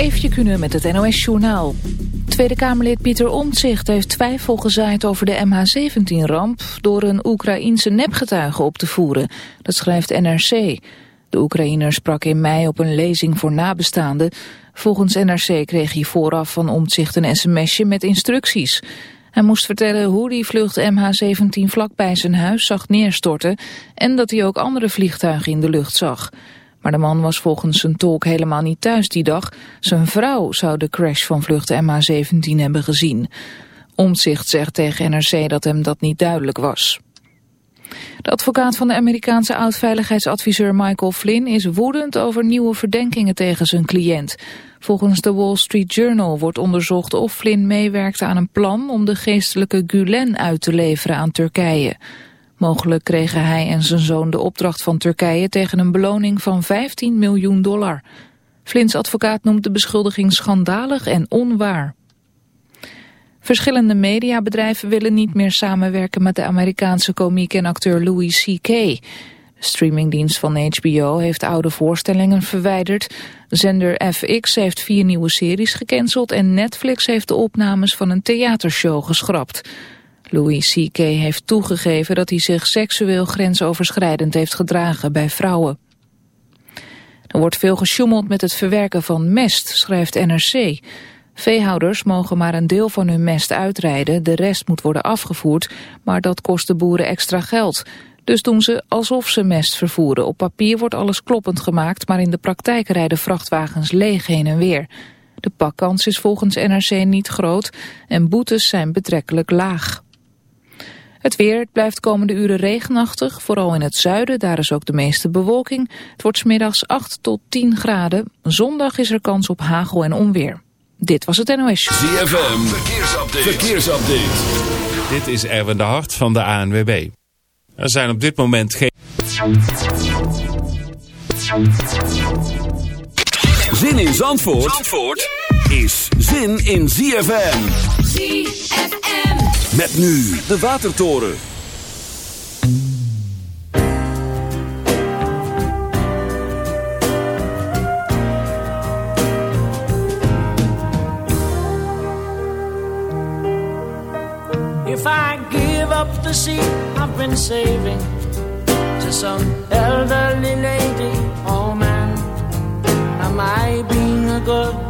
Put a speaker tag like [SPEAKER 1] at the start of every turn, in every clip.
[SPEAKER 1] Eefje kunnen met het NOS-journaal. Tweede Kamerlid Pieter Omtzigt heeft twijfel gezaaid over de MH17-ramp... door een Oekraïense nepgetuige op te voeren. Dat schrijft NRC. De Oekraïner sprak in mei op een lezing voor nabestaanden. Volgens NRC kreeg hij vooraf van Omtzigt een sms'je met instructies. Hij moest vertellen hoe die vlucht MH17 vlakbij zijn huis zag neerstorten... en dat hij ook andere vliegtuigen in de lucht zag... Maar de man was volgens zijn tolk helemaal niet thuis die dag. Zijn vrouw zou de crash van vlucht MH17 hebben gezien. Omtzigt zegt tegen NRC dat hem dat niet duidelijk was. De advocaat van de Amerikaanse oud-veiligheidsadviseur Michael Flynn is woedend over nieuwe verdenkingen tegen zijn cliënt. Volgens de Wall Street Journal wordt onderzocht of Flynn meewerkte aan een plan om de geestelijke Gulen uit te leveren aan Turkije. Mogelijk kregen hij en zijn zoon de opdracht van Turkije tegen een beloning van 15 miljoen dollar. Flins advocaat noemt de beschuldiging schandalig en onwaar. Verschillende mediabedrijven willen niet meer samenwerken met de Amerikaanse komiek en acteur Louis C.K. De streamingdienst van HBO heeft oude voorstellingen verwijderd. Zender FX heeft vier nieuwe series gecanceld en Netflix heeft de opnames van een theatershow geschrapt. Louis C.K. heeft toegegeven dat hij zich seksueel grensoverschrijdend heeft gedragen bij vrouwen. Er wordt veel gesjoemeld met het verwerken van mest, schrijft NRC. Veehouders mogen maar een deel van hun mest uitrijden, de rest moet worden afgevoerd, maar dat kost de boeren extra geld. Dus doen ze alsof ze mest vervoeren. Op papier wordt alles kloppend gemaakt, maar in de praktijk rijden vrachtwagens leeg heen en weer. De pakkans is volgens NRC niet groot en boetes zijn betrekkelijk laag. Het weer blijft komende uren regenachtig, vooral in het zuiden, daar is ook de meeste bewolking. Het wordt smiddags 8 tot 10 graden. Zondag is er kans op hagel en onweer. Dit was het NOS.
[SPEAKER 2] ZFM, verkeersupdate. verkeersupdate.
[SPEAKER 3] Dit is Erwin de Hart van de ANWB. Er zijn op dit moment geen...
[SPEAKER 2] Zin in Zandvoort, Zandvoort is zin in ZFM. ZFM. Met nu de Watertoren.
[SPEAKER 4] If I give up the seat I've been saving to some elderly lady, oh man, am I being a good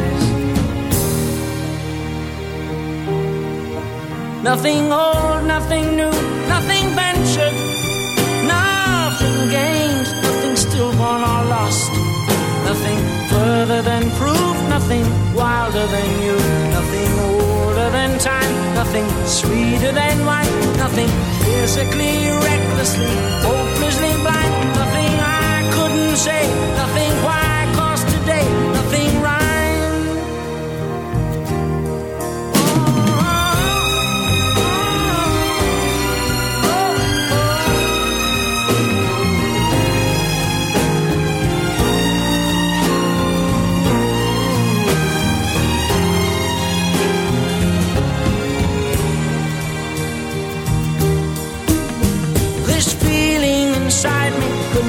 [SPEAKER 4] Nothing old, nothing new, nothing ventured, nothing gained, nothing stillborn or lost, nothing further than proof, nothing wilder than you, nothing older than time, nothing sweeter than wine, nothing physically, recklessly, hopelessly blind, nothing I couldn't say, nothing why,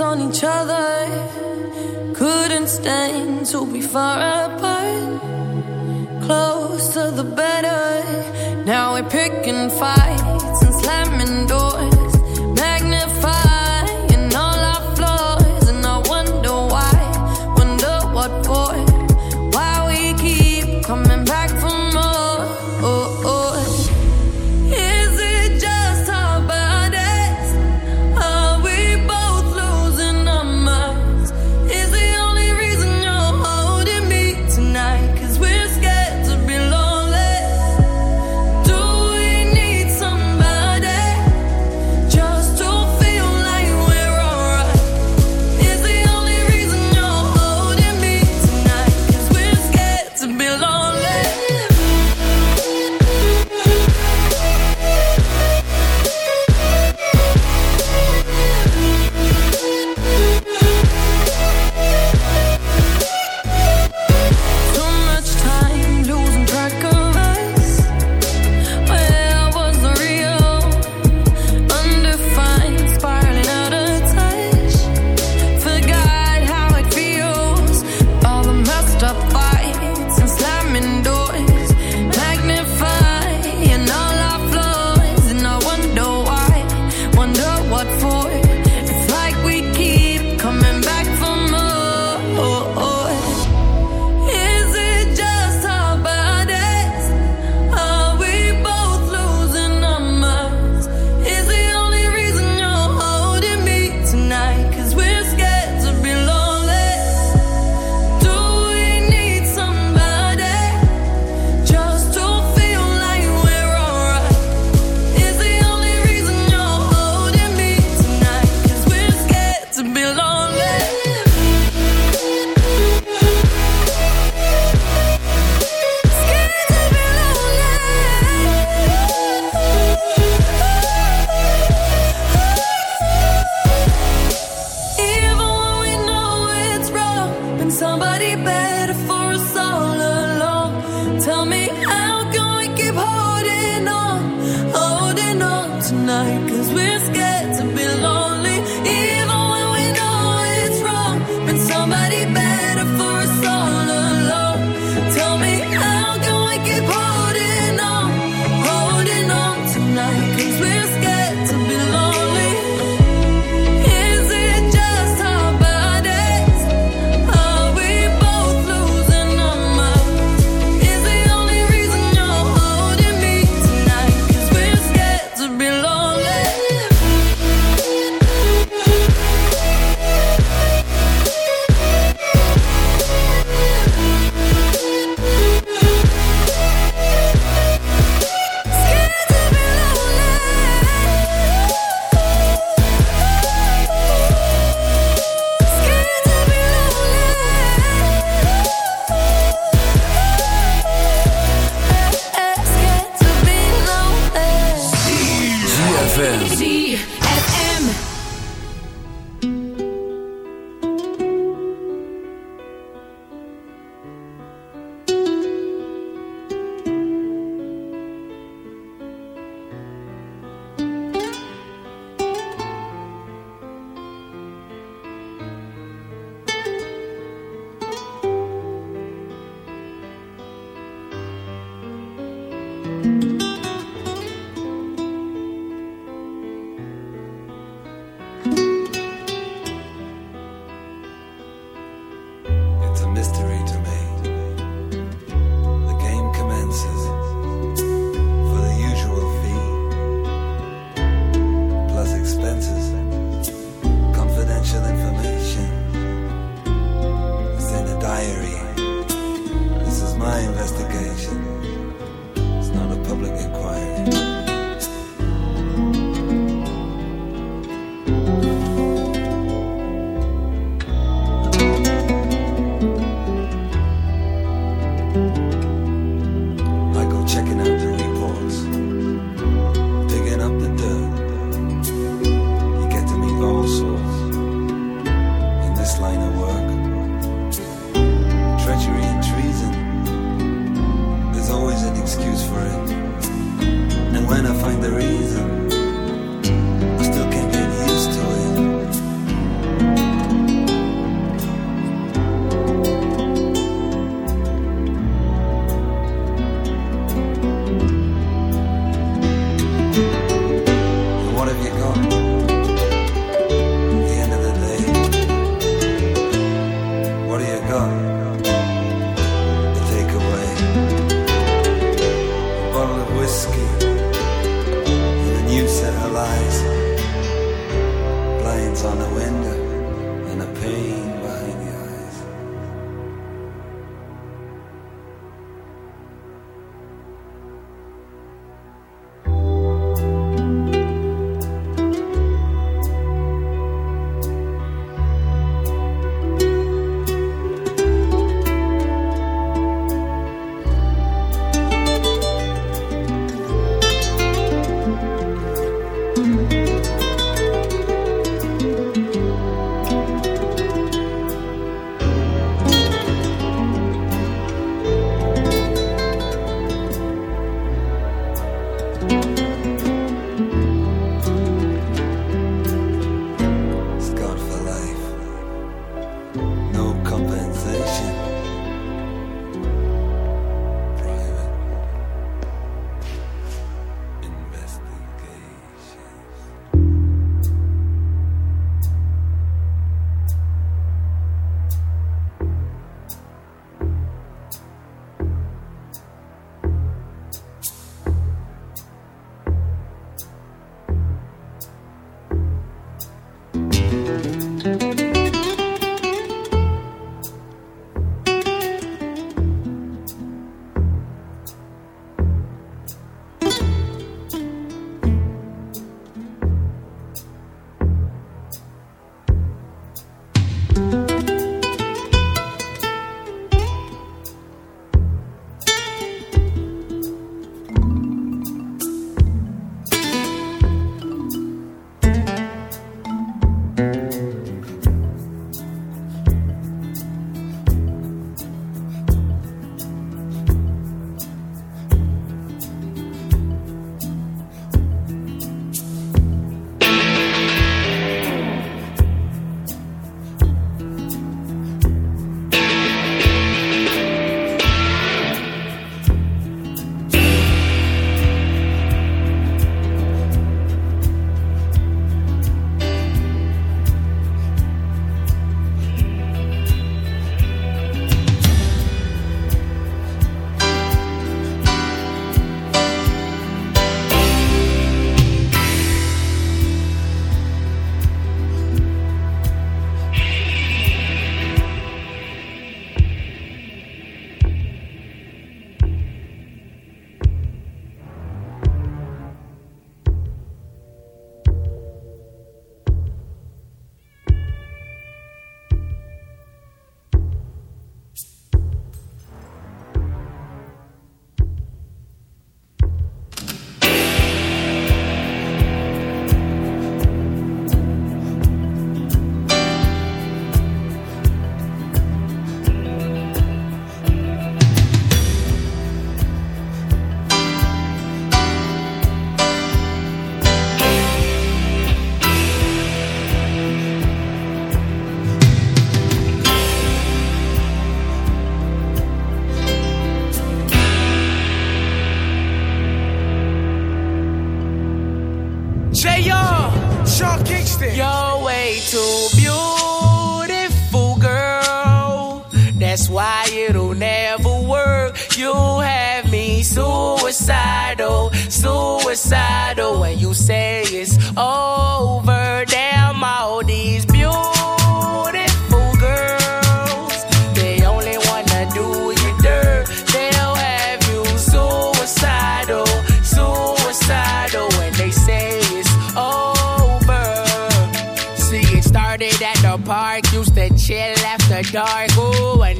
[SPEAKER 5] Each other. Couldn't stand to be far apart. Closer the better. Now we're picking fights suicidal, suicidal. When you say it's over, damn all these beautiful girls,
[SPEAKER 6] they only wanna do you dirt. They'll have you suicidal, suicidal. When they say it's over, see it started at the park, used to chill after dark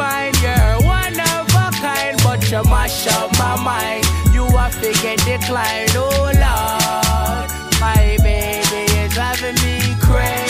[SPEAKER 6] divine. You're one of a kind, but you mash up my mind. You are figure decline. Oh, Lord. My baby is driving me crazy.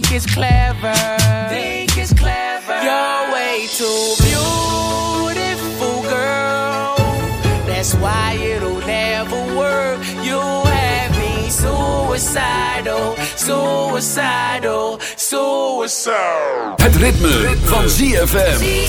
[SPEAKER 6] think it's clever. Think it's clever. You're way too beautiful, girl. That's why it'll never work. You have me suicidal, suicidal, suicidal.
[SPEAKER 7] Het ritme van ZFM.
[SPEAKER 8] We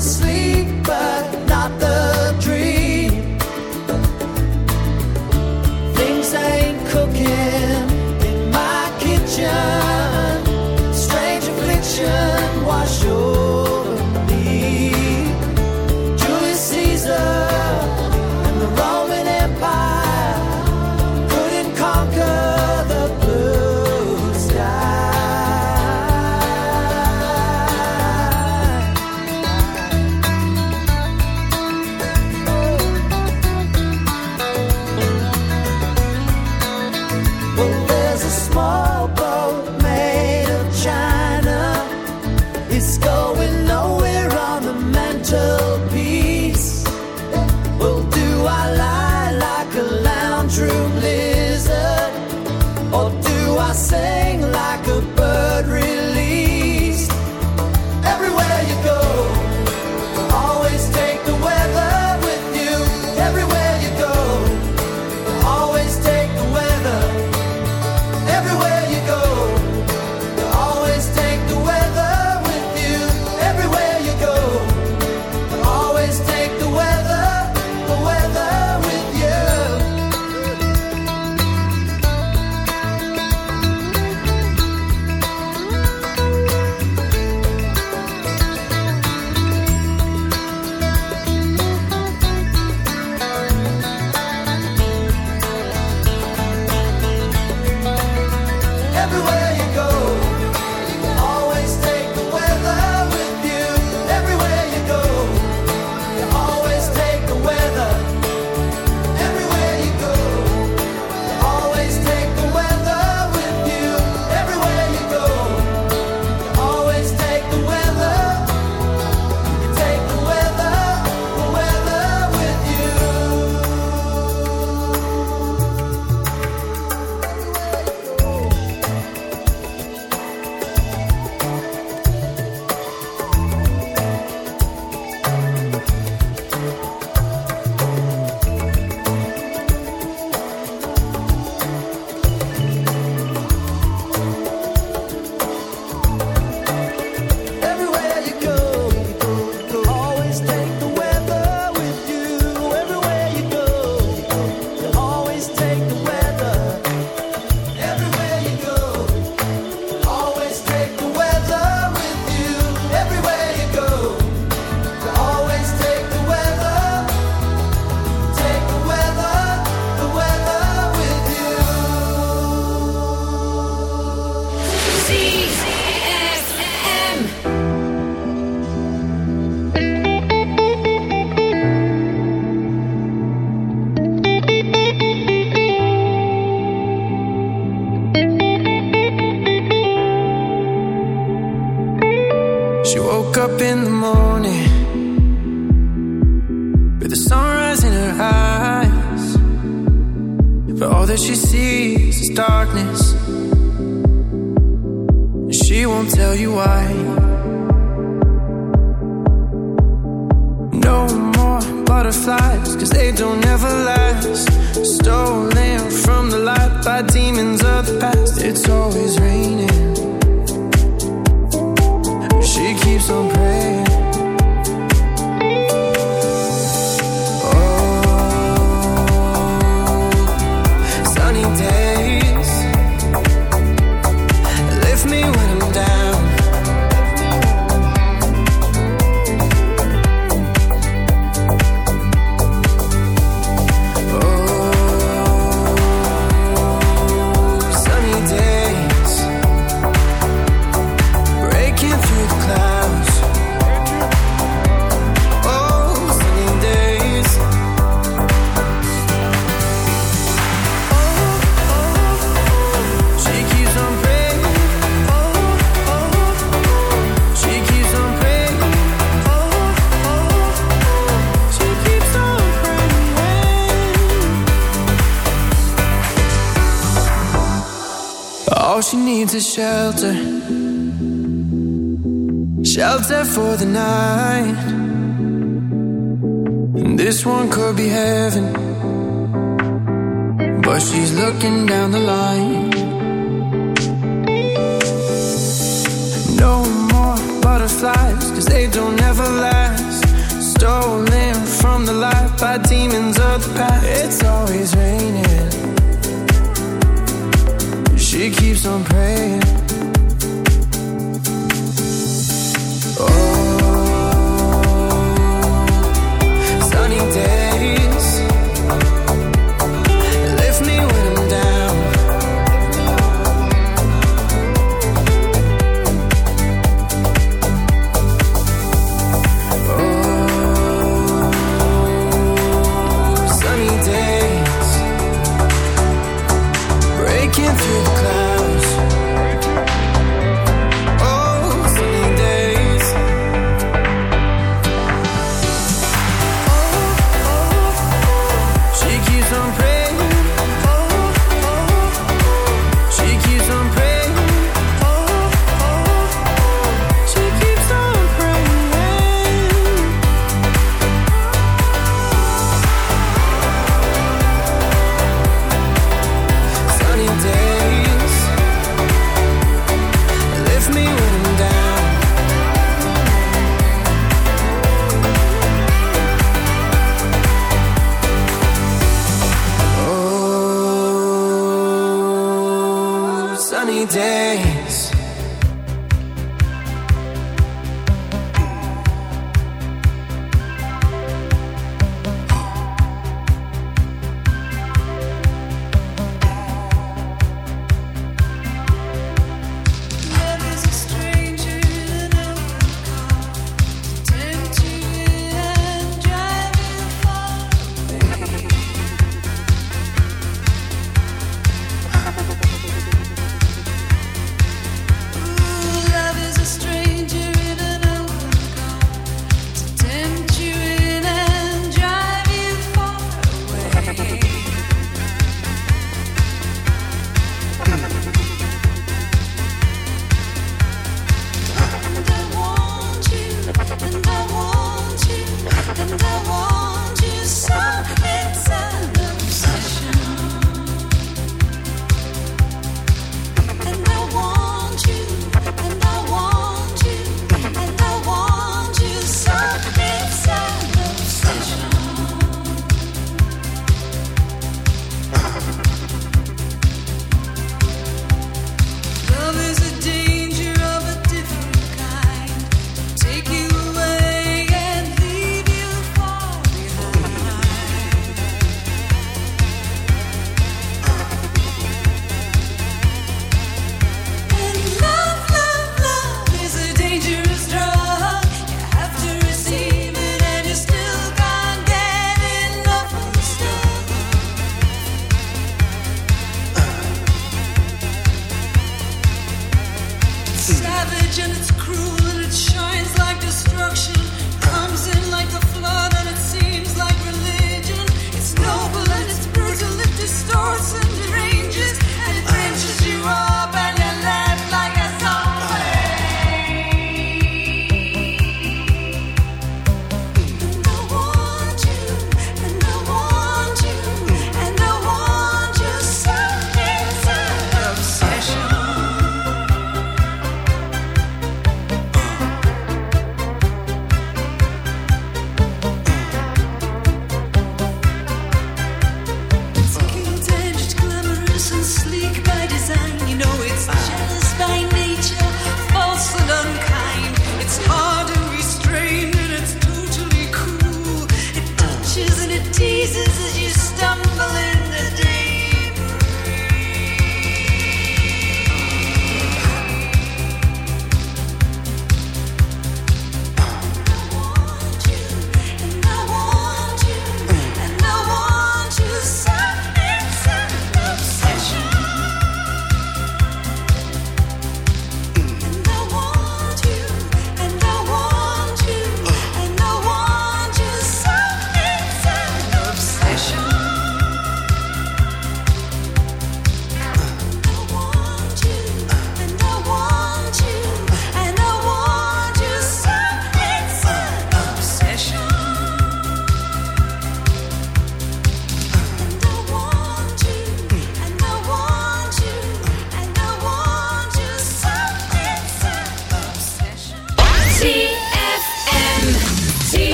[SPEAKER 9] sleep, but the
[SPEAKER 10] night.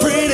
[SPEAKER 10] Bring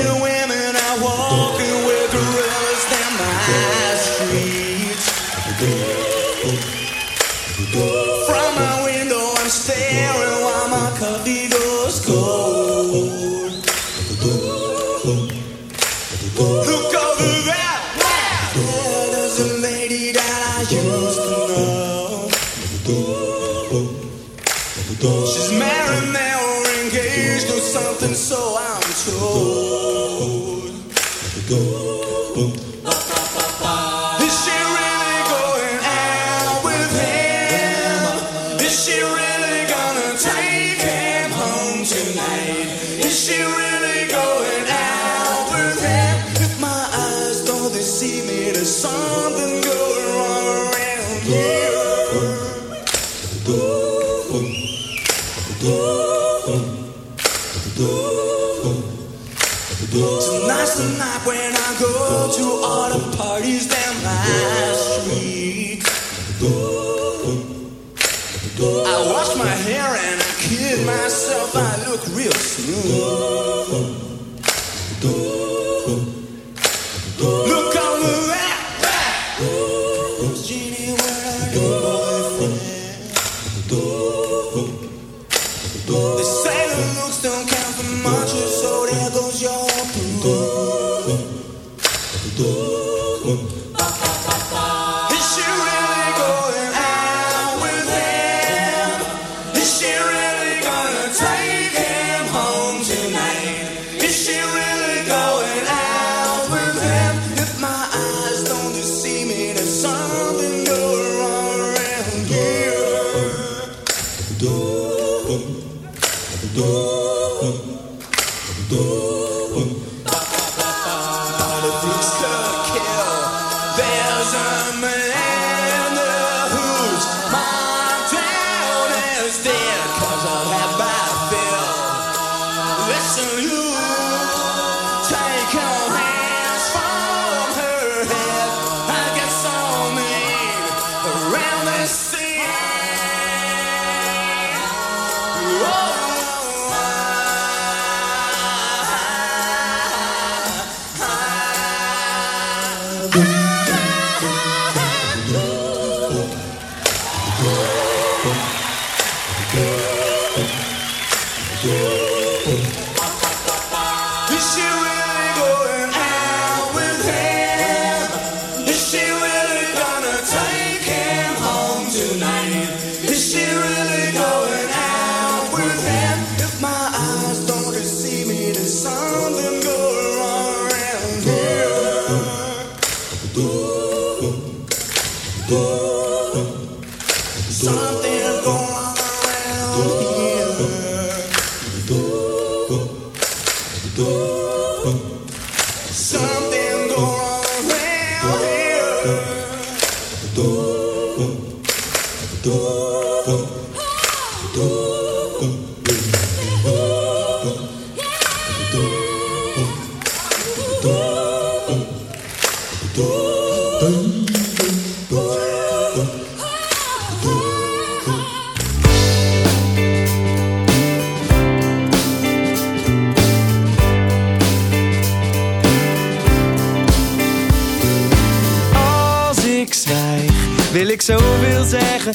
[SPEAKER 10] Als ik zwijg, wil ik zo veel
[SPEAKER 5] zeggen.